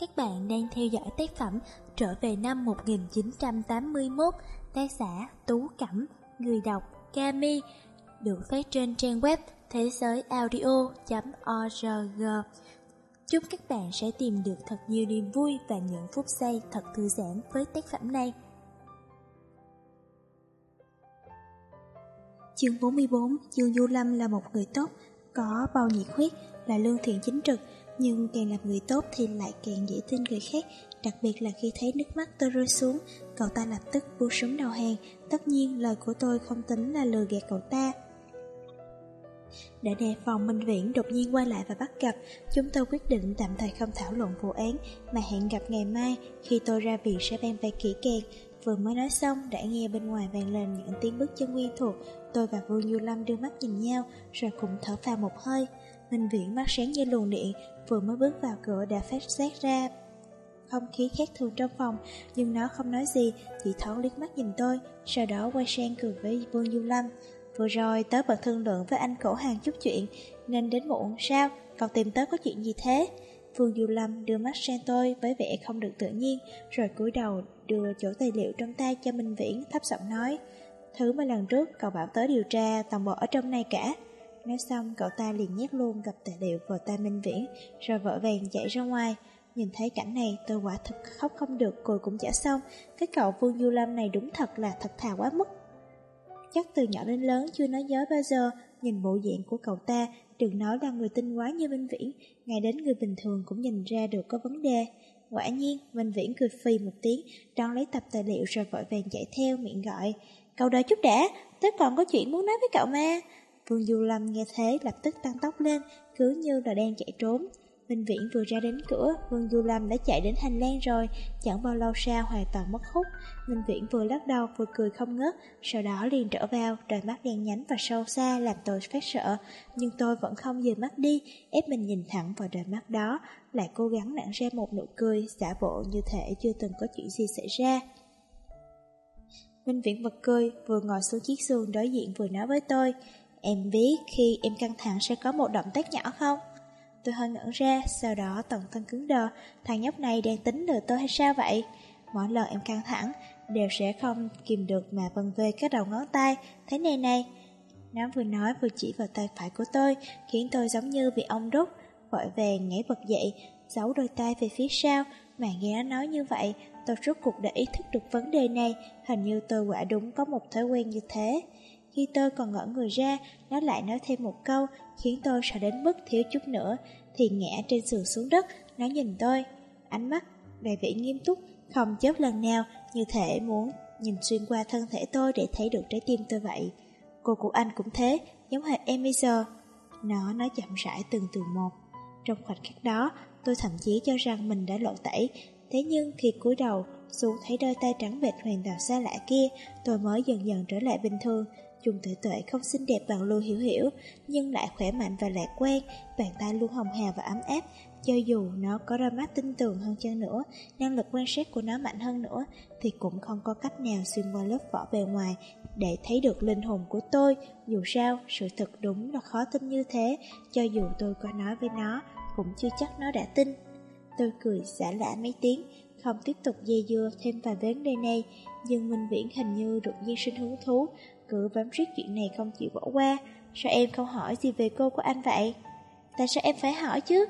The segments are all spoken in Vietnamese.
Các bạn đang theo dõi tác phẩm Trở về năm 1981, tác giả Tú Cẩm, người đọc Kami, được phát trên trang web thế giới audio.org. Chúc các bạn sẽ tìm được thật nhiều niềm vui và những phút giây thật thư giãn với tác phẩm này. Chương 44, Dương Du Lâm là một người tốt, có bao nhiệt huyết, là lương thiện chính trực, nhưng càng làm người tốt thì lại càng dễ tin người khác, đặc biệt là khi thấy nước mắt tôi rơi xuống, cậu ta lập tức buông súng đầu hàng, tất nhiên lời của tôi không tính là lừa gạt cậu ta. Để đề phòng Minh Viễn đột nhiên quay lại và bắt gặp, chúng tôi quyết định tạm thời không thảo luận vụ án mà hẹn gặp ngày mai khi tôi ra viện sẽ bàn bạc kỹ càng. Vừa mới nói xong đã nghe bên ngoài vang lên những tiếng bước chân quen thuộc, tôi và Vương Du Lâm đưa mắt nhìn nhau rồi cũng thở phào một hơi. Minh Viễn mắt sáng như luồng điện, vừa mới bước vào cửa đã phát giác ra không khí khác thường trong phòng, nhưng nó không nói gì, chỉ thoáng liếc mắt nhìn tôi, sau đó quay sang cười với Vương Du Lâm. Vừa rồi tớ bật thương lượng với anh cổ hàng chút chuyện, nên đến muộn sao, còn tìm tớ có chuyện gì thế? Vương Du Lâm đưa mắt sang tôi với vẻ không được tự nhiên, rồi cúi đầu đưa chỗ tài liệu trong tay cho Minh Viễn thấp giọng nói. Thứ mà lần trước cậu bảo tớ điều tra toàn bộ ở trong này cả. Nói xong, cậu ta liền nhét luôn gặp tài liệu vào tay Minh Viễn, Rồi vội vàng chạy ra ngoài. Nhìn thấy cảnh này, tôi quả thực khóc không được Cười cũng chả xong. Cái cậu Vương Du Lâm này đúng thật là thật thà quá mức. Chắc từ nhỏ đến lớn chưa nói dối bao giờ, Nhìn bộ dạng của cậu ta, Đừng nói là người tinh quá như Minh Viễn, Ngay đến người bình thường cũng nhìn ra được có vấn đề. Quả nhiên, Minh Viễn cười phì một tiếng, Đón lấy tập tài liệu rồi vội vàng chạy theo miệng gọi. Cậu đợi chút đã, Tớ còn có chuyện muốn nói với cậu mà. Vương Du Lâm nghe thế lập tức tăng tốc lên, cứ như là đang chạy trốn. Minh Viễn vừa ra đến cửa, Vương Du Lâm đã chạy đến hành lang rồi, chẳng bao lâu sau hoàn toàn mất hút. Minh Viễn vừa lắc đầu vừa cười không ngớt, sau đó liền trở vào, đôi mắt đen nhánh và sâu xa làm tôi phát sợ. Nhưng tôi vẫn không dời mắt đi, ép mình nhìn thẳng vào đôi mắt đó, lại cố gắng nặng ra một nụ cười, giả bộ như thể chưa từng có chuyện gì xảy ra. Minh Viễn bật cười, vừa ngồi xuống chiếc giường đối diện vừa nói với tôi, Em biết khi em căng thẳng sẽ có một động tác nhỏ không? Tôi hơi ngẩn ra, sau đó toàn thân cứng đờ, thằng nhóc này đang tính lừa tôi hay sao vậy? Mỗi lần em căng thẳng, đều sẽ không kìm được mà vần về các đầu ngón tay, thế này này. Nó vừa nói vừa chỉ vào tay phải của tôi, khiến tôi giống như bị ông đúc vội vàng nhảy bật dậy, giấu đôi tay về phía sau, mà nghe nó nói như vậy, tôi rốt cuộc đã ý thức được vấn đề này, hình như tôi quả đúng có một thói quen như thế. Khi tôi còn ngỡ người ra, nó lại nói thêm một câu, khiến tôi sợ đến mức thiếu chút nữa, thì ngã trên giường xuống đất, nó nhìn tôi. Ánh mắt đầy vẻ nghiêm túc, không chớp lần nào, như thể muốn nhìn xuyên qua thân thể tôi để thấy được trái tim tôi vậy. Cô của anh cũng thế, giống hệt em bây giờ. Nó nói chậm rãi từng từ một. Trong khoảnh khắc đó, tôi thậm chí cho rằng mình đã lộ tẩy, thế nhưng khi cúi đầu xuống thấy đôi tay trắng bệch hoàn toàn xa lạ kia, tôi mới dần dần trở lại bình thường. Chung tuệ tuệ không xinh đẹp bằng Lưu Hiểu Hiểu, nhưng lại khỏe mạnh và lạc quan, bàn tay luôn hồng hào và ấm áp. Cho dù nó có đôi mắt tinh tường hơn chân nữa, năng lực quan sát của nó mạnh hơn nữa, thì cũng không có cách nào xuyên qua lớp vỏ bề ngoài để thấy được linh hồn của tôi. Dù sao, sự thật đúng là khó tin như thế, cho dù tôi có nói với nó, cũng chưa chắc nó đã tin. Tôi cười xả lạ mấy tiếng, không tiếp tục dây dưa thêm vài vấn đề này, nhưng Minh Viễn hình như đột nhiên sinh hứng thú, cứ bám riết chuyện này không chịu bỏ qua. Sao em không hỏi gì về cô của anh vậy? Tại sao em phải hỏi chứ?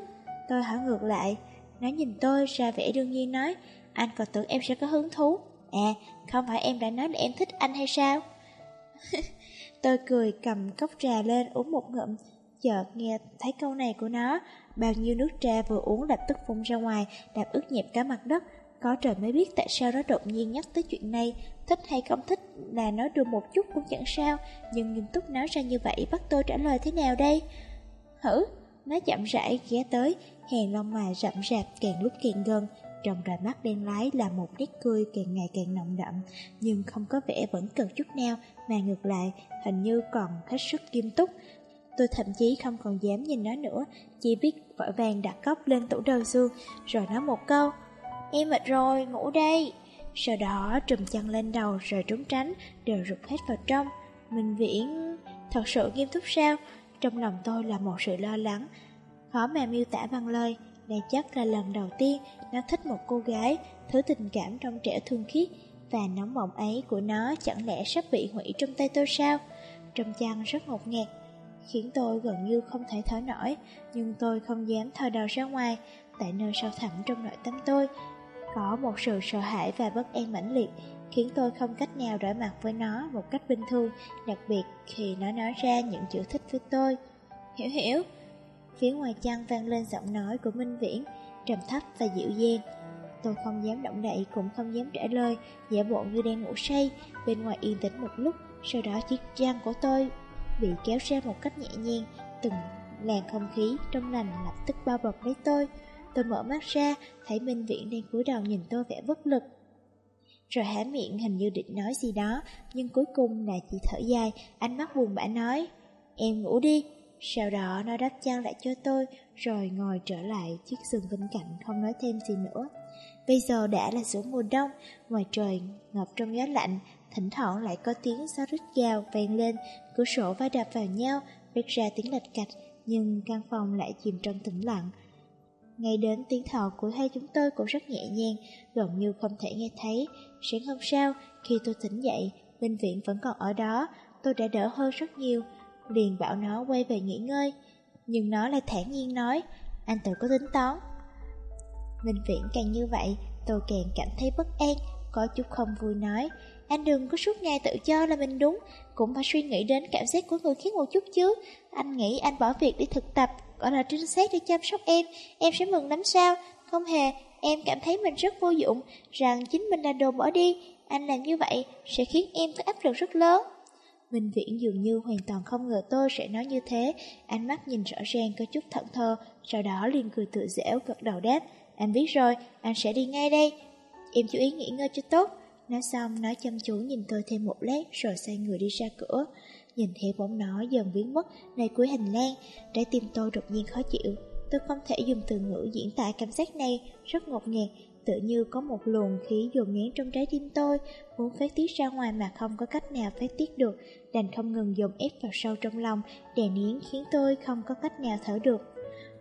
Tôi hỏi ngược lại. Nó nhìn tôi ra vẻ đương nhiên nói, anh còn tưởng em sẽ có hứng thú. À, không phải em đã nói là em thích anh hay sao? tôi cười cầm cốc trà lên uống một ngụm, chợt nghe thấy câu này của nó, bao nhiêu nước trà vừa uống lập tức phun ra ngoài, đạp ướt nhẹp cả mặt đất. Có trời mới biết tại sao nó đột nhiên nhắc tới chuyện này, thích hay không thích là nói đùa một chút cũng chẳng sao, nhưng nghiêm túc nói ra như vậy bắt tôi trả lời thế nào đây? Hử, nó chậm rãi ghé tới, hèn lông mày rậm rạp càng lúc càng gần, trong đôi mắt đen lái là một nét cười càng ngày càng nồng đậm, nhưng không có vẻ vẫn cần chút nào, mà ngược lại, hình như còn hết sức nghiêm túc. Tôi thậm chí không còn dám nhìn nó nữa, chỉ biết vội vàng đặt cốc lên tủ đầu giường, rồi nói một câu, Em mệt rồi, ngủ đây. Sau đó trùm chăn lên đầu rồi trốn tránh, đều rụt hết vào trong. Minh Viễn thật sự nghiêm túc sao? Trong lòng tôi là một sự lo lắng, khó mà miêu tả bằng lời. Đây chắc là lần đầu tiên nó thích một cô gái, thứ tình cảm trong trẻ thương khiết và nóng bỏng ấy của nó chẳng lẽ sắp bị hủy trong tay tôi sao? Trong chăn rất ngột ngạt, khiến tôi gần như không thể thở nổi, nhưng tôi không dám thò đầu ra ngoài, tại nơi sâu thẳm trong nội tâm tôi. Có một sự sợ hãi và bất an mãnh liệt, khiến tôi không cách nào đối mặt với nó một cách bình thường, đặc biệt khi nó nói ra những chữ thích với tôi. Hiểu hiểu, phía ngoài chăn vang lên giọng nói của Minh Viễn, trầm thấp và dịu dàng. Tôi không dám động đậy cũng không dám trả lời, giả bộ như đang ngủ say, bên ngoài yên tĩnh một lúc, sau đó chiếc chăn của tôi bị kéo ra một cách nhẹ nhàng, từng làn không khí trong lành lập tức bao bọc lấy tôi. Tôi mở mắt ra, thấy Minh Viễn đang cúi đầu nhìn tôi vẻ bất lực. Rồi há miệng hình như định nói gì đó, nhưng cuối cùng là chỉ thở dài, ánh mắt buồn bã nói, em ngủ đi. Sau đó nó đắp chăn lại cho tôi, rồi ngồi trở lại chiếc giường bên cạnh không nói thêm gì nữa. Bây giờ đã là giữa mùa đông, ngoài trời ngập trong gió lạnh, thỉnh thoảng lại có tiếng gió rít gào vang lên, cửa sổ va đập vào nhau, phát ra tiếng lạch cạch, nhưng căn phòng lại chìm trong tĩnh lặng. Ngay đến tiếng thở của hai chúng tôi cũng rất nhẹ nhàng, gần như không thể nghe thấy. Sáng hôm sau, khi tôi tỉnh dậy, bệnh viện vẫn còn ở đó, tôi đã đỡ hơn rất nhiều, liền bảo nó quay về nghỉ ngơi. Nhưng nó lại thản nhiên nói, anh tự có tính toán. Bệnh viện càng như vậy, tôi càng cảm thấy bất an, có chút không vui nói, anh đừng có suốt ngày tự cho là mình đúng, cũng phải suy nghĩ đến cảm giác của người khác một chút chứ. Anh nghĩ anh bỏ việc đi thực tập, gọi là trinh sát để chăm sóc em, em sẽ mừng lắm sao? Không hề, em cảm thấy mình rất vô dụng, rằng chính mình là đồ bỏ đi. Anh làm như vậy sẽ khiến em có áp lực rất lớn. Minh Viễn dường như hoàn toàn không ngờ tôi sẽ nói như thế, ánh mắt nhìn rõ ràng có chút thận thờ, sau đó liền cười tự dẻo gật đầu đáp. Anh biết rồi, anh sẽ đi ngay đây. Em chú ý nghỉ ngơi cho tốt. Nói xong, nói chăm chú nhìn tôi thêm một lát rồi xoay người đi ra cửa. Nhìn theo bóng nó dần biến mất nơi cuối hành lang, trái tim tôi đột nhiên khó chịu. Tôi không thể dùng từ ngữ diễn tả cảm giác này, rất ngột ngạt, tự như có một luồng khí dồn nén trong trái tim tôi, muốn phát tiết ra ngoài mà không có cách nào phát tiết được, đành không ngừng dồn ép vào sâu trong lòng, đè nén khiến tôi không có cách nào thở được.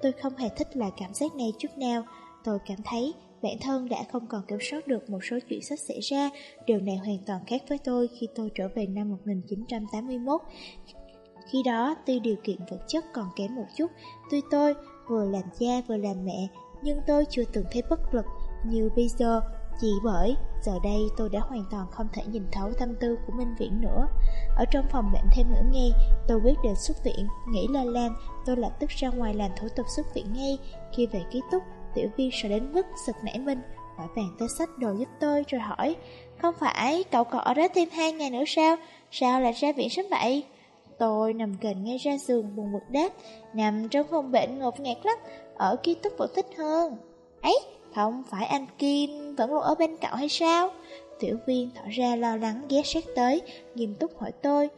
Tôi không hề thích lại cảm giác này chút nào, tôi cảm thấy bản thân đã không còn kiểm soát được một số chuyện sắp xảy ra. Điều này hoàn toàn khác với tôi khi tôi trở về năm 1981. Khi đó, tuy điều kiện vật chất còn kém một chút, tuy tôi vừa làm cha vừa làm mẹ, nhưng tôi chưa từng thấy bất lực như bây giờ. Chỉ bởi giờ đây tôi đã hoàn toàn không thể nhìn thấu tâm tư của Minh Viễn nữa. Ở trong phòng bệnh thêm nữa nghe, tôi quyết định xuất viện, nghĩ là làm, tôi lập tức ra ngoài làm thủ tục xuất viện ngay. Khi về ký túc, Tiểu Vi sợ đến mức sực nảy mình, Vội vàng tới sách đồ giúp tôi rồi hỏi, Không phải cậu còn ở đó thêm hai ngày nữa sao? Sao lại ra viện sớm vậy? Tôi nằm gần ngay ra giường buồn bực đáp, Nằm trong phòng bệnh ngột ngạt lắm, Ở ký túc vẫn thích hơn. Ấy, không phải anh Kim vẫn luôn ở bên cậu hay sao? Tiểu viên tỏ ra lo lắng ghé sát tới, Nghiêm túc hỏi tôi,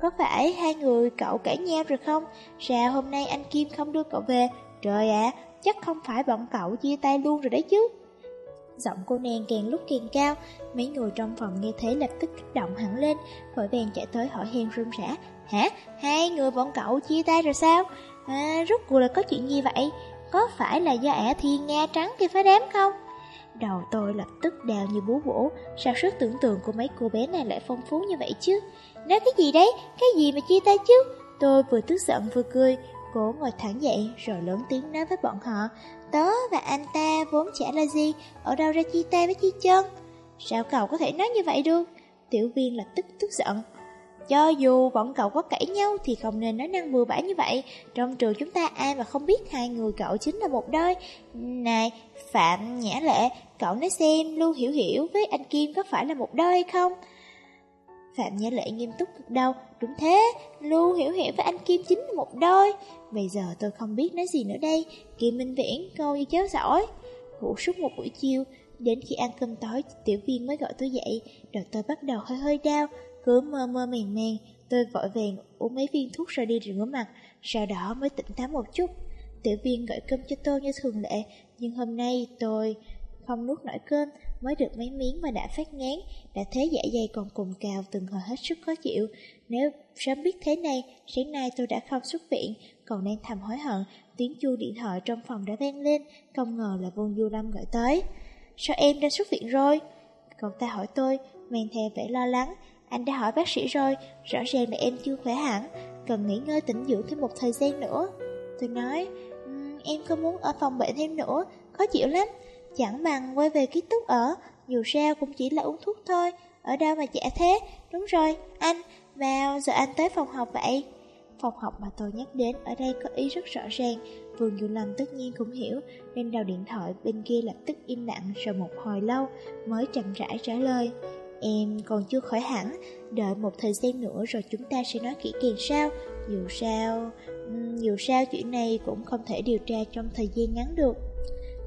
Có phải hai người cậu cãi nhau rồi không? Sao hôm nay anh Kim không đưa cậu về? Trời ạ chắc không phải bọn cậu chia tay luôn rồi đấy chứ. Giọng cô nàng càng lúc càng cao, mấy người trong phòng nghe thế lập tức kích động hẳn lên, vội vàng chạy tới hỏi hen run rã. Hả? Hai người bọn cậu chia tay rồi sao? À, rốt cuộc là có chuyện gì vậy? Có phải là do ả thiên Nga trắng kia phá đám không? Đầu tôi lập tức đào như bú bổ, sao sức tưởng tượng của mấy cô bé này lại phong phú như vậy chứ? Nói cái gì đấy? Cái gì mà chia tay chứ? Tôi vừa tức giận vừa cười, Cố ngồi thẳng dậy rồi lớn tiếng nói với bọn họ, Tớ và anh ta vốn chả là gì, Ở đâu ra chi tay với chi chân? Sao cậu có thể nói như vậy được? Tiểu viên lập tức tức giận, Cho dù bọn cậu có cãi nhau Thì không nên nói năng bừa bãi như vậy. Trong trường chúng ta ai mà không biết Hai người cậu chính là một đôi. Này, Phạm Nhã Lệ, Cậu nói xem Lưu Hiểu Hiểu với anh Kim có phải là một đôi hay không? Phạm Nhã Lệ nghiêm túc gật đầu. Đúng thế, Lưu Hiểu Hiểu với anh Kim chính là một đôi. Bây giờ tôi không biết nói gì nữa đây. Kim Minh Viễn, câu như cháu giỏi. Ngủ suốt một buổi chiều Đến khi ăn cơm tối, tiểu viên mới gọi tôi dậy. Đầu tôi bắt đầu hơi hơi đau Cứ mơ mơ màng màng. Tôi vội vàng uống mấy viên thuốc rồi đi rửa mặt Sau đó mới tỉnh táo một chút. Tiểu viên gọi cơm cho tôi như thường lệ Nhưng hôm nay tôi không nuốt nổi cơm mới được mấy miếng mà đã phát ngán, đã thế dạ dày còn cùng cào từng hồi hết sức khó chịu. Nếu sớm biết thế này, sáng nay tôi đã không xuất viện, còn đang thầm hối hận, tiếng chuông điện thoại trong phòng đã vang lên, không ngờ là Vương Du Lâm gọi tới. Sao em đã xuất viện rồi? Cậu ta hỏi tôi, mang theo vẻ lo lắng. Anh đã hỏi bác sĩ rồi, rõ ràng là em chưa khỏe hẳn, cần nghỉ ngơi tĩnh dưỡng thêm một thời gian nữa. Tôi nói, um, em không muốn ở phòng bệnh thêm nữa, khó chịu lắm. Chẳng bằng quay về ký túc ở, dù sao cũng chỉ là uống thuốc thôi, ở đâu mà chả thế. Đúng rồi, anh, vào giờ anh tới phòng học vậy? Phòng học mà tôi nhắc đến ở đây có ý rất rõ ràng, Vương Du Lâm tất nhiên cũng hiểu, nên đầu điện thoại bên kia lập tức im lặng rồi một hồi lâu mới chậm rãi trả lời. Em còn chưa khỏi hẳn, đợi một thời gian nữa rồi chúng ta sẽ nói kỹ càng sao. Dù sao, dù sao chuyện này cũng không thể điều tra trong thời gian ngắn được.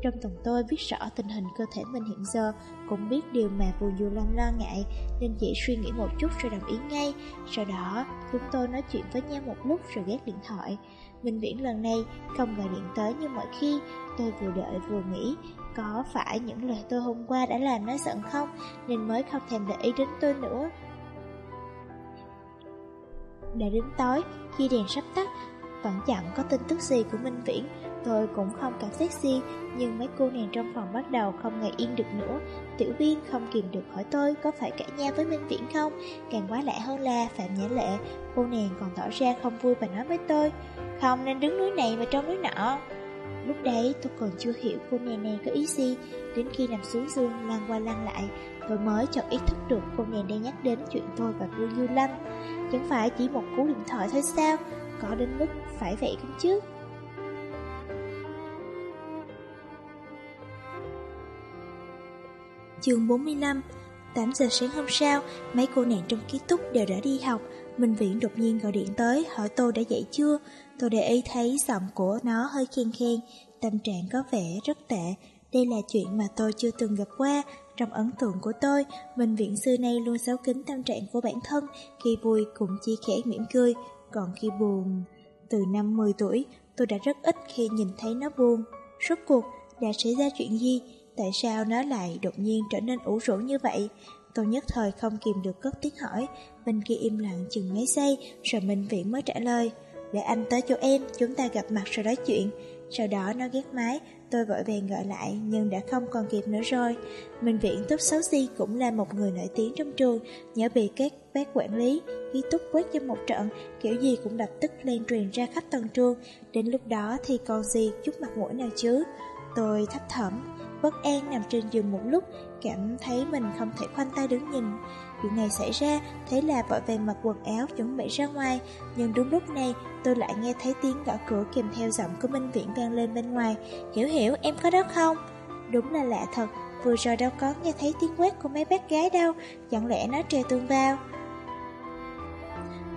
Trong tuần tôi biết rõ tình hình cơ thể mình hiện giờ, cũng biết điều mà Bùi Du Lâm lo ngại, nên chỉ suy nghĩ một chút rồi đồng ý ngay. Sau đó, chúng tôi nói chuyện với nhau một lúc rồi gác điện thoại. Minh Viễn lần này không gọi điện tới như mọi khi, tôi vừa đợi vừa nghĩ, có phải những lời tôi hôm qua đã làm nó giận không, nên mới không thèm để ý đến tôi nữa. Đã đến tối, khi đèn sắp tắt, vẫn chẳng có tin tức gì của Minh Viễn, Tôi cũng không cảm giác gì, nhưng mấy cô nàng trong phòng bắt đầu không ngày yên được nữa. Tiểu viên không kìm được hỏi tôi có phải cãi nhau với Minh Viễn không? Càng quá lạ hơn là Phạm Nhã Lệ, cô nàng còn tỏ ra không vui và nói với tôi, không nên đứng núi này mà trong núi nọ. Lúc đấy tôi còn chưa hiểu cô nàng này có ý gì, đến khi nằm xuống giường lăn qua lăn lại, tôi mới chợt ý thức được cô nàng đang nhắc đến chuyện tôi và Vương Du Lâm. Chẳng phải chỉ một cú điện thoại thôi sao, có đến mức phải vậy cũng chứ? Chương 45 8 giờ sáng hôm sau, mấy cô nàng trong ký túc đều đã đi học. Minh Viễn đột nhiên gọi điện tới, hỏi tôi đã dậy chưa. Tôi để ý thấy giọng của nó hơi khen khen, tâm trạng có vẻ rất tệ. Đây là chuyện mà tôi chưa từng gặp qua. Trong ấn tượng của tôi, Minh Viễn xưa nay luôn giấu kín tâm trạng của bản thân, khi vui cũng chỉ khẽ mỉm cười, còn khi buồn... Từ năm 10 tuổi, tôi đã rất ít khi nhìn thấy nó buồn. Rốt cuộc, đã xảy ra chuyện gì? Tại sao nó lại đột nhiên trở nên ủ rũ như vậy? Tôi nhất thời không kìm được cất tiếng hỏi. Bên kia im lặng chừng mấy giây, Rồi Minh Viễn mới trả lời. Để anh tới chỗ em, Chúng ta gặp mặt rồi nói chuyện. Sau đó nó ghét máy Tôi vội vàng gọi lại, Nhưng đã không còn kịp nữa rồi. Minh Viễn Túc Xấu Si cũng là một người nổi tiếng trong trường, Nhớ bị các bác quản lý, Ký túc quét cho một trận, Kiểu gì cũng lập tức lên truyền ra khắp tầng trường. Đến lúc đó thì còn gì chút mặt mũi nào chứ? Tôi thấp thỏm bất an nằm trên giường một lúc, cảm thấy mình không thể khoanh tay đứng nhìn. Chuyện này xảy ra, thế là vội vàng mặc quần áo chuẩn bị ra ngoài, nhưng đúng lúc này tôi lại nghe thấy tiếng gõ cửa kèm theo giọng của Minh Viễn vang lên bên ngoài. Hiểu hiểu, em có đó không? Đúng là lạ thật, vừa rồi đâu có nghe thấy tiếng quét của mấy bác gái đâu, chẳng lẽ nó treo tương vào.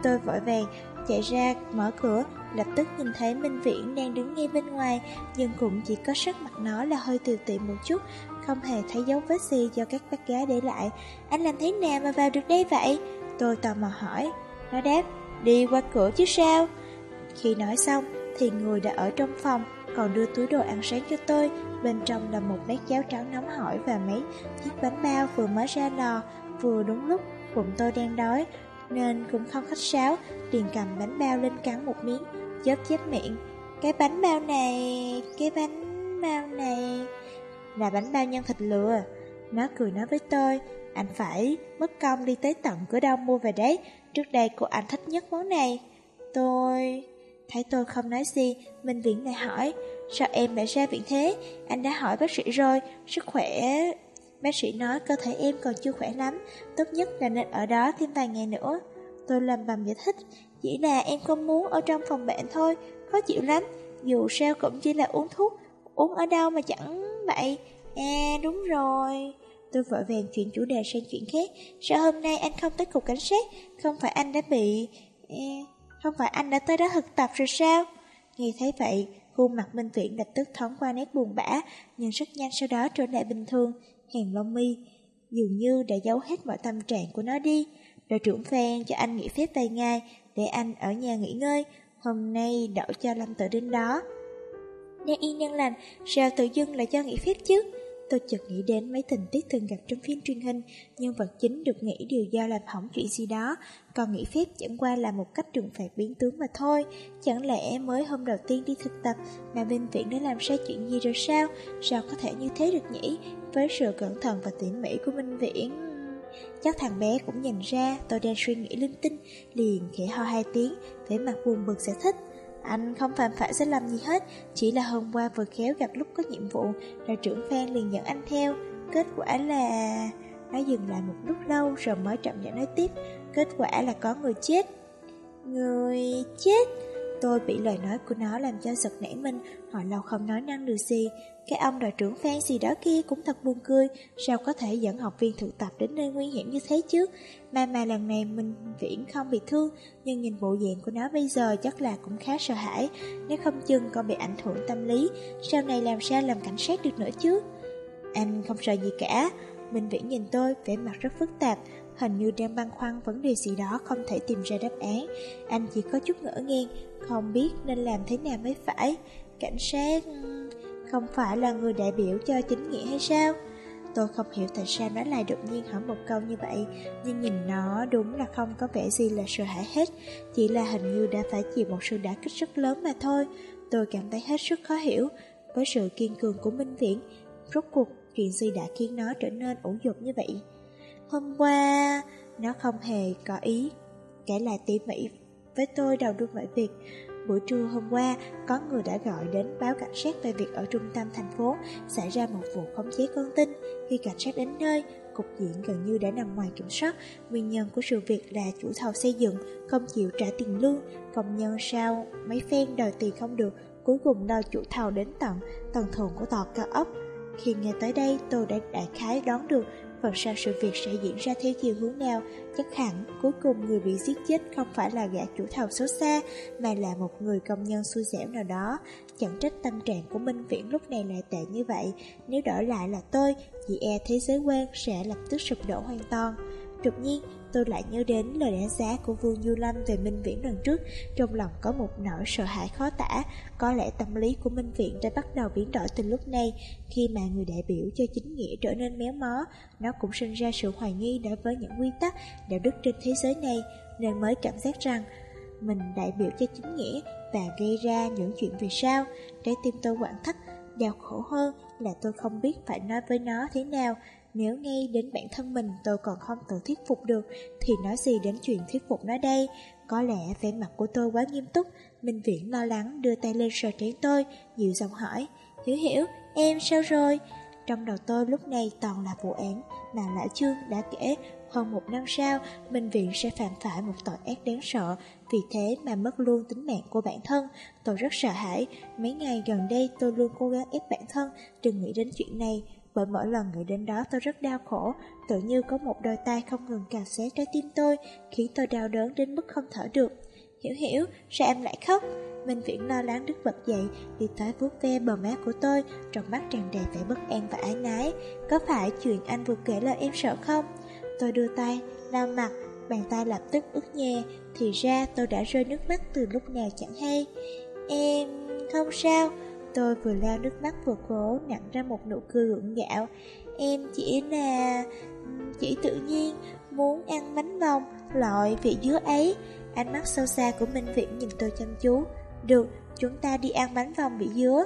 Tôi vội vàng chạy ra mở cửa, lập tức nhìn thấy Minh Viễn đang đứng ngay bên ngoài, nhưng cũng chỉ có sắc mặt nó là hơi tiều tụy một chút, không hề thấy dấu vết gì do các bác gái để lại. Anh làm thế nào mà vào được đây vậy? Tôi tò mò hỏi. Nó đáp, đi qua cửa chứ sao? Khi nói xong, thì người đã ở trong phòng, còn đưa túi đồ ăn sáng cho tôi. Bên trong là một bát cháo trắng nóng hổi và mấy chiếc bánh bao vừa mới ra lò, vừa đúng lúc bụng tôi đang đói, nên cũng không khách sáo, liền cầm bánh bao lên cắn một miếng, chớp chớp miệng. Cái bánh bao này, cái bánh bao này là bánh bao nhân thịt lừa. Nó cười nói với tôi, anh phải mất công đi tới tận cửa đông mua về đấy, trước đây cô anh thích nhất món này. Tôi... Thấy tôi không nói gì, Minh Viễn lại hỏi, sao em lại ra viện thế? Anh đã hỏi bác sĩ rồi, sức khỏe Bác sĩ nói cơ thể em còn chưa khỏe lắm, tốt nhất là nên ở đó thêm vài ngày nữa. Tôi lầm bầm giải thích, chỉ là em không muốn ở trong phòng bệnh thôi, khó chịu lắm. Dù sao cũng chỉ là uống thuốc, uống ở đâu mà chẳng vậy. À đúng rồi. Tôi vội vàng chuyển chủ đề sang chuyện khác. Sao hôm nay anh không tới cục cảnh sát? Không phải anh đã bị... À, không phải anh đã tới đó thực tập rồi sao? Nghe thấy vậy, khuôn mặt Minh Viễn lập tức thoáng qua nét buồn bã, nhưng rất nhanh sau đó trở lại bình thường hèn lông mi, dường như đã giấu hết mọi tâm trạng của nó đi. Đội trưởng Phan cho anh nghỉ phép vài ngày để anh ở nhà nghỉ ngơi, hôm nay đỡ cho Lâm tự đến đó. Đang yên nhân lành, sao tự dưng lại cho nghỉ phép chứ? Tôi chợt nghĩ đến mấy tình tiết thường gặp trong phim truyền hình, nhân vật chính được nghĩ điều do làm hỏng chuyện gì đó, còn nghĩ phép chẳng qua là một cách trừng phạt biến tướng mà thôi. Chẳng lẽ mới hôm đầu tiên đi thực tập mà bên viện đã làm sai chuyện gì rồi sao? Sao có thể như thế được nhỉ? Với sự cẩn thận và tỉ mỉ của Minh Viễn... Chắc thằng bé cũng nhìn ra tôi đang suy nghĩ linh tinh, liền khẽ ho hai tiếng, vẻ mặt buồn bực sẽ thích. Anh không phạm phải sai lầm gì hết, chỉ là hôm qua vừa khéo gặp lúc có nhiệm vụ, rồi trưởng Phan liền dẫn anh theo. Kết quả là... Nó dừng lại một lúc lâu rồi mới chậm rãi nói tiếp, kết quả là có người chết. Người chết? Tôi bị lời nói của nó làm cho giật nảy mình, họ lâu không nói năng được gì. Cái ông đội trưởng Phan gì đó kia cũng thật buồn cười, sao có thể dẫn học viên thực tập đến nơi nguy hiểm như thế chứ? Mà mà lần này mình viễn không bị thương, nhưng nhìn bộ dạng của nó bây giờ chắc là cũng khá sợ hãi. Nếu không chừng còn bị ảnh hưởng tâm lý, sau này làm sao làm cảnh sát được nữa chứ? Anh không sợ gì cả. Minh Viễn nhìn tôi, vẻ mặt rất phức tạp, hình như đang băn khoăn vấn đề gì đó không thể tìm ra đáp án. Anh chỉ có chút ngỡ ngàng, không biết nên làm thế nào mới phải. Cảnh sát ừ, không phải là người đại biểu cho chính nghĩa hay sao? Tôi không hiểu tại sao nó lại đột nhiên hỏi một câu như vậy, nhưng nhìn nó đúng là không có vẻ gì là sợ hãi hết, chỉ là hình như đã phải chịu một sự đả kích rất lớn mà thôi. Tôi cảm thấy hết sức khó hiểu, với sự kiên cường của Minh Viễn, rốt cuộc chuyện gì đã khiến nó trở nên ủ dục như vậy. Hôm qua, nó không hề có ý, kể lại tỉ mỉ với tôi đầu đuôi mọi việc. Buổi trưa hôm qua, có người đã gọi đến báo cảnh sát về việc ở trung tâm thành phố xảy ra một vụ khống chế con tin. Khi cảnh sát đến nơi, cục diện gần như đã nằm ngoài kiểm soát. Nguyên nhân của sự việc là chủ thầu xây dựng không chịu trả tiền lương, công nhân sao mấy phen đòi tiền không được, cuối cùng lo chủ thầu đến tận tầng thượng của tòa cao ốc. Khi nghe tới đây, tôi đã đại khái đoán được phần sau sự việc sẽ diễn ra theo chiều hướng nào. Chắc hẳn, cuối cùng người bị giết chết không phải là gã chủ thầu xấu xa, mà là một người công nhân xui xẻo nào đó. Chẳng trách tâm trạng của Minh Viễn lúc này lại tệ như vậy. Nếu đổi lại là tôi, chị e thế giới quan sẽ lập tức sụp đổ hoàn toàn. Đột nhiên, tôi lại nhớ đến lời đánh giá của Vương Du Lâm về Minh Viễn lần trước, trong lòng có một nỗi sợ hãi khó tả, có lẽ tâm lý của Minh Viễn đã bắt đầu biến đổi từ lúc này, khi mà người đại biểu cho chính nghĩa trở nên méo mó, nó cũng sinh ra sự hoài nghi đối với những quy tắc, đạo đức trên thế giới này, nên mới cảm giác rằng mình đại biểu cho chính nghĩa và gây ra những chuyện về sau, trái tim tôi quặn thắt, đau khổ hơn là tôi không biết phải nói với nó thế nào, nếu ngay đến bản thân mình tôi còn không tự thuyết phục được Thì nói gì đến chuyện thuyết phục nó đây? Có lẽ vẻ mặt của tôi quá nghiêm túc Minh Viễn lo lắng đưa tay lên sờ trán tôi Dịu giọng hỏi Hiểu hiểu, em sao rồi? Trong đầu tôi lúc này toàn là vụ án Mà Lã Chương đã kể Hơn một năm sau, Minh Viện sẽ phạm phải một tội ác đáng sợ Vì thế mà mất luôn tính mạng của bản thân. Tôi rất sợ hãi Mấy ngày gần đây tôi luôn cố gắng ép bản thân Đừng nghĩ đến chuyện này bởi mỗi lần nghĩ đến đó tôi rất đau khổ, tự như có một đôi tay không ngừng cào xé trái tim tôi, khiến tôi đau đớn đến mức không thở được. Hiểu hiểu, sao em lại khóc? Minh Viễn lo lắng đứt bật dậy, đi tới vuốt ve bờ má của tôi, trong mắt tràn đầy vẻ bất an và ái nái. Có phải chuyện anh vừa kể là em sợ không? Tôi đưa tay, lau mặt, bàn tay lập tức ướt nhè, thì ra tôi đã rơi nước mắt từ lúc nào chẳng hay. Em không sao, Tôi vừa lao nước mắt vừa cố nặng ra một nụ cười gượng gạo. Em chỉ là... chỉ tự nhiên muốn ăn bánh bông loại vị dứa ấy. Ánh mắt sâu xa của Minh Viễn nhìn tôi chăm chú. Được, chúng ta đi ăn bánh bông vị dứa.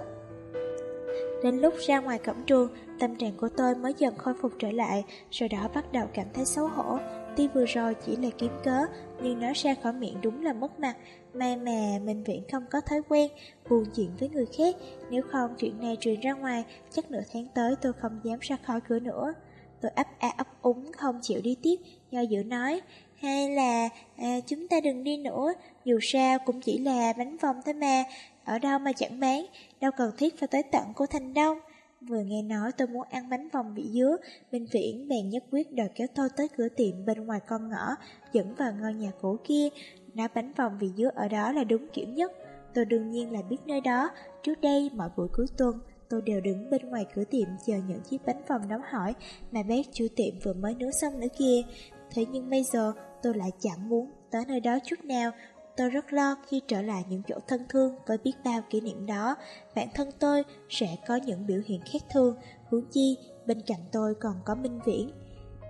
Đến lúc ra ngoài cổng trường, tâm trạng của tôi mới dần khôi phục trở lại, rồi đó bắt đầu cảm thấy xấu hổ. Tuy vừa rồi chỉ là kiếm cớ, nhưng nói ra khỏi miệng đúng là mất mặt. May mà mình Viễn không có thói quen buồn chuyện với người khác, nếu không chuyện này truyền ra ngoài, chắc nửa tháng tới tôi không dám ra khỏi cửa nữa. Tôi ấp a ấp úng không chịu đi tiếp, do dự nói, hay là à, chúng ta đừng đi nữa, dù sao cũng chỉ là bánh vòng thôi mà, ở đâu mà chẳng bán, đâu cần thiết phải tới tận của Thành Đông. Vừa nghe nói tôi muốn ăn bánh vòng vị dứa, Minh Viễn bèn nhất quyết đòi kéo tôi tới cửa tiệm bên ngoài con ngõ, dẫn vào ngôi nhà cũ kia. Nói bánh vòng vị dứa ở đó là đúng kiểu nhất. Tôi đương nhiên là biết nơi đó, trước đây mọi buổi cuối tuần, tôi đều đứng bên ngoài cửa tiệm chờ những chiếc bánh vòng nóng hỏi mà bác chủ tiệm vừa mới nướng xong nữa kia. Thế nhưng bây giờ tôi lại chẳng muốn tới nơi đó chút nào, Tôi rất lo khi trở lại những chỗ thân thương với biết bao kỷ niệm đó, bản thân tôi sẽ có những biểu hiện khác thường, huống chi bên cạnh tôi còn có Minh Viễn.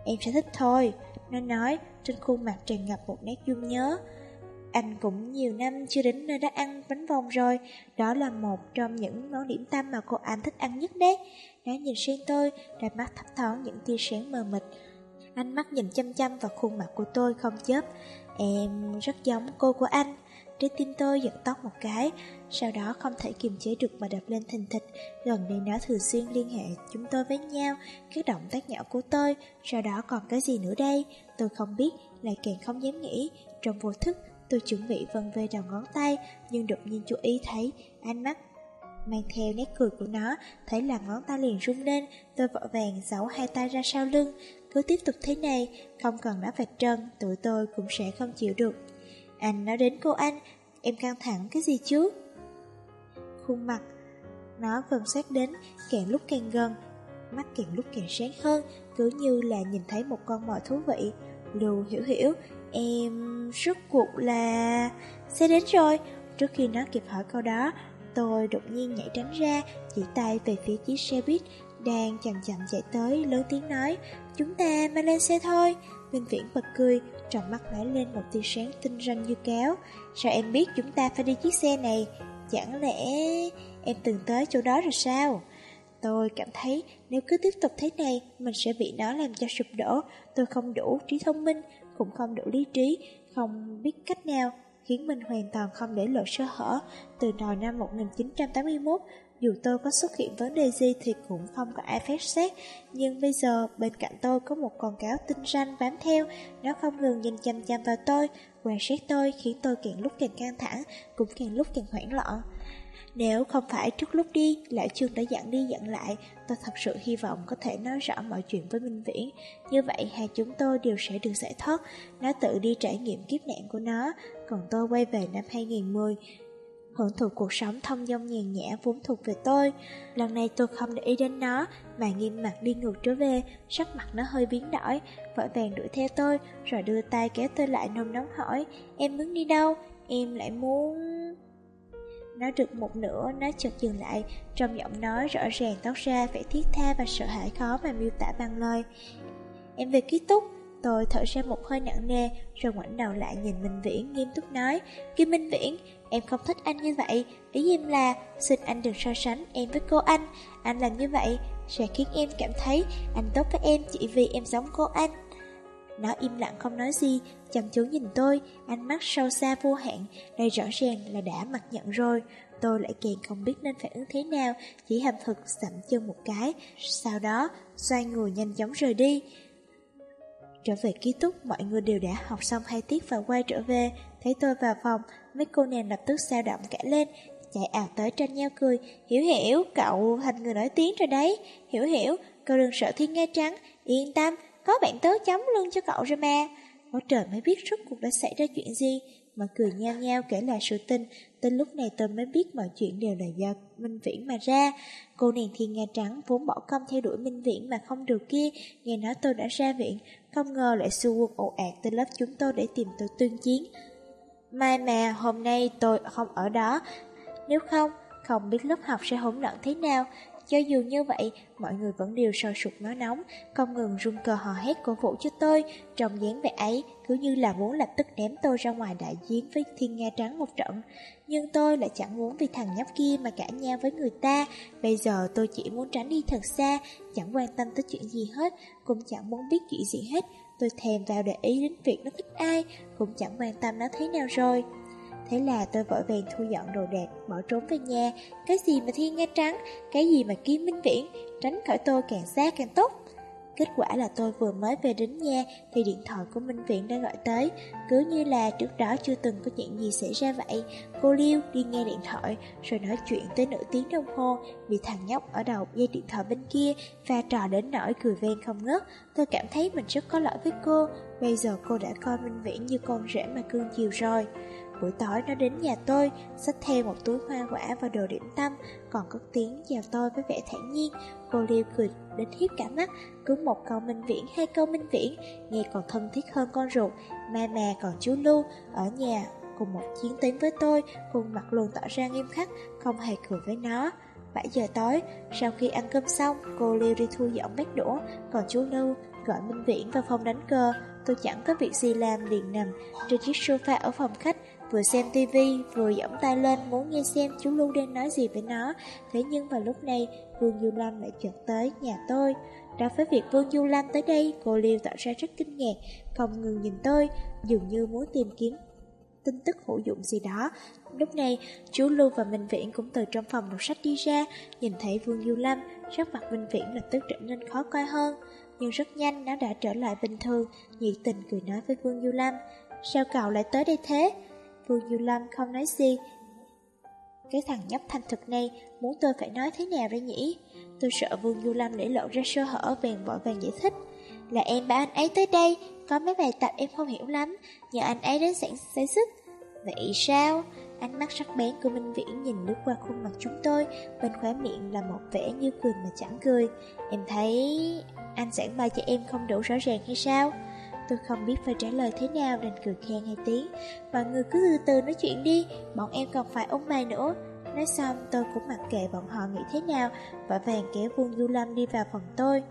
Em sẽ thích thôi, nó nói, trên khuôn mặt tràn ngập một nét dung nhớ. Anh cũng nhiều năm chưa đến nơi đã ăn bánh vòng rồi, đó là một trong những món điểm tâm mà cô anh thích ăn nhất đấy. Nó nhìn sang tôi, đôi mắt thấp thoáng những tia sáng mờ mịt. Ánh mắt nhìn chăm chăm vào khuôn mặt của tôi không chớp. Em rất giống cô của anh. Trái tim tôi giật tóc một cái, sau đó không thể kiềm chế được mà đập lên thình thịch. Gần đây nó thường xuyên liên hệ chúng tôi với nhau, các động tác nhỏ của tôi, sau đó còn cái gì nữa đây? Tôi không biết, lại càng không dám nghĩ. Trong vô thức, tôi chuẩn bị vân về đầu ngón tay, nhưng đột nhiên chú ý thấy ánh mắt mang theo nét cười của nó, thấy là ngón tay liền rung lên, tôi vội vàng giấu hai tay ra sau lưng. Cứ tiếp tục thế này, không cần đã vạch trần, tụi tôi cũng sẽ không chịu được. Anh nói đến cô anh, em căng thẳng cái gì chứ? Khuôn mặt, nó gần sát đến, càng lúc càng gần, mắt càng lúc càng sáng hơn, cứ như là nhìn thấy một con mồi thú vị. Lưu hiểu hiểu, em rốt cuộc là... Sẽ đến rồi, trước khi nó kịp hỏi câu đó, tôi đột nhiên nhảy tránh ra, chỉ tay về phía chiếc xe buýt đang chậm chậm chạy tới, lớn tiếng nói, chúng ta mang lên xe thôi. Minh Viễn bật cười, trong mắt lóe lên một tia sáng tinh ranh như kéo Sao em biết chúng ta phải đi chiếc xe này? Chẳng lẽ em từng tới chỗ đó rồi sao? Tôi cảm thấy nếu cứ tiếp tục thế này, mình sẽ bị nó làm cho sụp đổ. Tôi không đủ trí thông minh, cũng không đủ lý trí, không biết cách nào khiến mình hoàn toàn không để lộ sơ hở. Từ đầu năm 1981, dù tôi có xuất hiện vấn đề gì thì cũng không có ai phát xét, nhưng bây giờ bên cạnh tôi có một con cáo tinh ranh bám theo, nó không ngừng nhìn chăm chăm vào tôi, quan sát tôi khiến tôi càng lúc càng căng thẳng, cũng càng lúc càng hoảng loạn. Nếu không phải trước lúc đi, Lão Trương đã dặn đi dặn lại, tôi thật sự hy vọng có thể nói rõ mọi chuyện với Minh Viễn. Như vậy hai chúng tôi đều sẽ được giải thoát, nó tự đi trải nghiệm kiếp nạn của nó, còn tôi quay về năm 2010, hưởng thụ cuộc sống thông dong nhàn nhã vốn thuộc về tôi. Lần này tôi không để ý đến nó, mà nghiêm mặt đi ngược trở về, sắc mặt nó hơi biến đổi, vội vàng đuổi theo tôi, rồi đưa tay kéo tôi lại nôn nóng hỏi, em muốn đi đâu? Em lại muốn... Nói được một nửa, nó chợt dừng lại, trong giọng nói rõ ràng toát ra vẻ thiết tha và sợ hãi khó mà miêu tả bằng lời. Em về ký túc, tôi thở ra một hơi nặng nề, rồi ngoảnh đầu lại nhìn Minh Viễn nghiêm túc nói, Kim Minh Viễn, em không thích anh như vậy, ý em là, xin anh đừng so sánh em với cô anh, anh làm như vậy sẽ khiến em cảm thấy anh tốt với em chỉ vì em giống cô anh. Nó im lặng không nói gì, chăm chú nhìn tôi, ánh mắt sâu xa vô hạn, đây rõ ràng là đã mặc nhận rồi. Tôi lại càng không biết nên phản ứng thế nào, chỉ hầm thực sậm chân một cái, sau đó xoay người nhanh chóng rời đi. Trở về ký túc, mọi người đều đã học xong hai tiết và quay trở về. Thấy tôi vào phòng, mấy cô nàng lập tức sao động cả lên, chạy ảo tới tranh nhau cười. Hiểu hiểu, cậu thành người nổi tiếng rồi đấy. Hiểu hiểu, cậu đừng sợ thiên nga trắng, yên tâm, có bạn tớ chống lưng cho cậu rồi mà. Có trời mới biết rốt cuộc đã xảy ra chuyện gì. Mà cười nhao nhao kể lại sự tình. Tới lúc này tôi mới biết mọi chuyện đều là do Minh Viễn mà ra. Cô nàng thiên nga trắng vốn bỏ công theo đuổi Minh Viễn mà không được kia. Nghe nói tôi đã ra viện Không ngờ lại xu quân ồ ạt tới lớp chúng tôi để tìm tôi tương chiến. Mai mà hôm nay tôi không ở đó. Nếu không, không biết lớp học sẽ hỗn loạn thế nào cho dù như vậy, mọi người vẫn đều sôi sụt nói nóng, không ngừng rung cờ hò hét cổ vũ cho tôi. Trong dáng vẻ ấy, cứ như là muốn lập tức ném tôi ra ngoài đại chiến với thiên nga trắng một trận. Nhưng tôi lại chẳng muốn vì thằng nhóc kia mà cãi nhau với người ta. Bây giờ tôi chỉ muốn tránh đi thật xa, chẳng quan tâm tới chuyện gì hết, cũng chẳng muốn biết chuyện gì hết. Tôi thèm vào để ý đến việc nó thích ai, cũng chẳng quan tâm nó thế nào rồi. Thế là tôi vội vàng thu dọn đồ đạc, bỏ trốn về nhà. Cái gì mà thiên nga trắng, cái gì mà kiếm minh viễn, tránh khỏi tôi càng xa càng tốt. Kết quả là tôi vừa mới về đến nhà thì điện thoại của Minh Viện đã gọi tới. Cứ như là trước đó chưa từng có chuyện gì xảy ra vậy. Cô Liêu đi nghe điện thoại rồi nói chuyện tới nửa tiếng đồng hồ vì thằng nhóc ở đầu dây điện thoại bên kia pha trò đến nỗi cười ven không ngớt. Tôi cảm thấy mình rất có lỗi với cô. Bây giờ cô đã coi Minh Viễn như con rể mà cương chiều rồi. Buổi tối nó đến nhà tôi, xách theo một túi hoa quả và đồ điểm tâm, còn cất tiếng chào tôi với vẻ thản nhiên. Cô Liêu cười đến hiếp cả mắt, cứ một câu minh viễn hay câu minh viễn, nghe còn thân thiết hơn con ruột. Ma mà còn chú Lưu, ở nhà cùng một chiến tuyến với tôi, khuôn mặt luôn tỏ ra nghiêm khắc, không hề cười với nó. 7 giờ tối, sau khi ăn cơm xong, cô Liêu đi thu dọn bát đũa, còn chú Lưu gọi Minh Viễn vào phòng đánh cờ. Tôi chẳng có việc gì làm liền nằm trên chiếc sofa ở phòng khách, vừa xem tivi vừa giỏng tay lên muốn nghe xem chú Lưu đang nói gì với nó. Thế nhưng vào lúc này, Vương Du Lâm lại chợt tới nhà tôi. Đối với việc Vương Du Lâm tới đây, cô Liêu tỏ ra rất kinh ngạc, không ngừng nhìn tôi, dường như muốn tìm kiếm tin tức hữu dụng gì đó. Lúc này, chú Lưu và Minh Viễn cũng từ trong phòng đọc sách đi ra, nhìn thấy Vương Du Lâm, sắc mặt Minh Viễn lập tức trở nên khó coi hơn. Nhưng rất nhanh nó đã trở lại bình thường, nhiệt tình cười nói với Vương Du Lâm, sao cậu lại tới đây thế? Vương Du Lâm không nói gì. Cái thằng nhóc thanh thực này muốn tôi phải nói thế nào đây nhỉ? Tôi sợ Vương Du Lâm để lộ ra sơ hở bèn vội vàng giải thích. Là em bảo anh ấy tới đây, có mấy bài tập em không hiểu lắm, nhờ anh ấy đến sẵn sản sức. Vậy sao? Ánh mắt sắc bén của Minh Viễn nhìn lướt qua khuôn mặt chúng tôi, bên khóe miệng là một vẻ như cười mà chẳng cười. Em thấy anh giảng bài cho em không đủ rõ ràng hay sao? Tôi không biết phải trả lời thế nào đành cười khen hai tiếng. Mọi người cứ từ từ nói chuyện đi, bọn em còn phải ôn bài nữa. Nói xong tôi cũng mặc kệ bọn họ nghĩ thế nào, vội vàng kéo Vương Du Lâm đi vào phòng tôi.